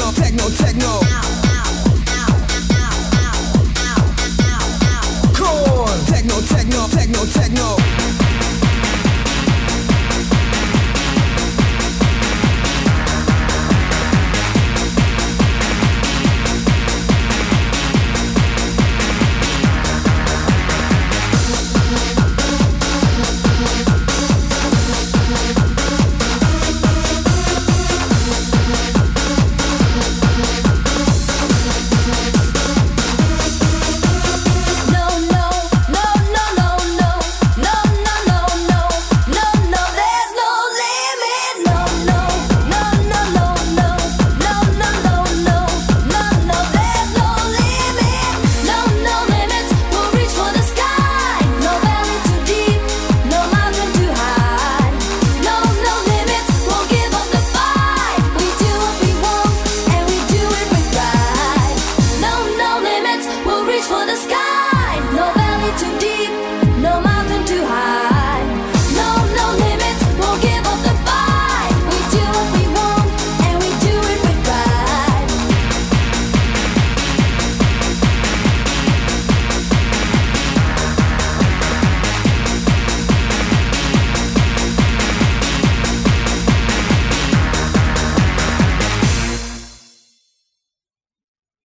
techno, techno, techno. Techno, techno, techno, techno.